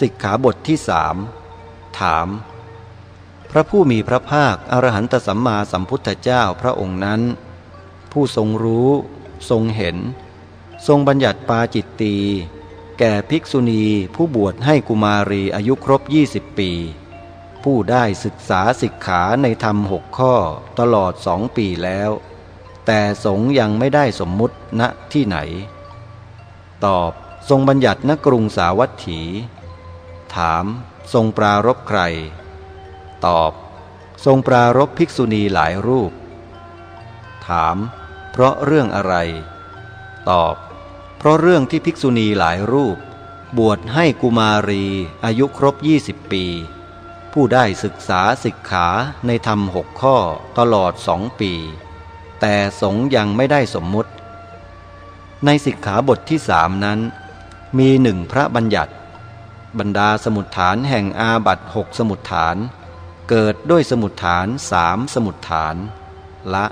สิกขาบทที่สามถาม พระผู้มีพระภาคอรหันตสัมมาสัมพุทธเจ้าพระองค์นั้น ผู้ทรงรู้ ทรงเห็น ทรงบัญญัติปาจิตตีแก่ภิกษุณีผู้บวชให้กุมารีอายุครบ 20 ปี ผู้ได้ศึกษาสิกขาในธรรมหกข้อตลอดสองปีแล้ว แต่สงยังไม่ได้สมมุติณที่ไหน ตอบทรงบัญญัติณกรุงสาวัตถี ถาม ทรงปรารบใคร ตอบ ทรงปรารบภิกษุณีหลายรูป ถาม เพราะเรื่องอะไร ตอบ เพราะเรื่องที่ภิกษุณีหลายรูป บวชให้กุมารีอายุครบ 20 ปี ผู้ได้ศึกษาสิกขาในธรรมหกข้อตลอดสองปี แต่สงยังไม่ได้สมมุติ ในสิกขาบทที่สามนั้นมีหนึ่งพระบัญญัติ บรรดาสมุดฐานแห่งอาบัตหกสมุดฐาน เกิดด้วยสมุดฐานสามสมุดฐาน ละ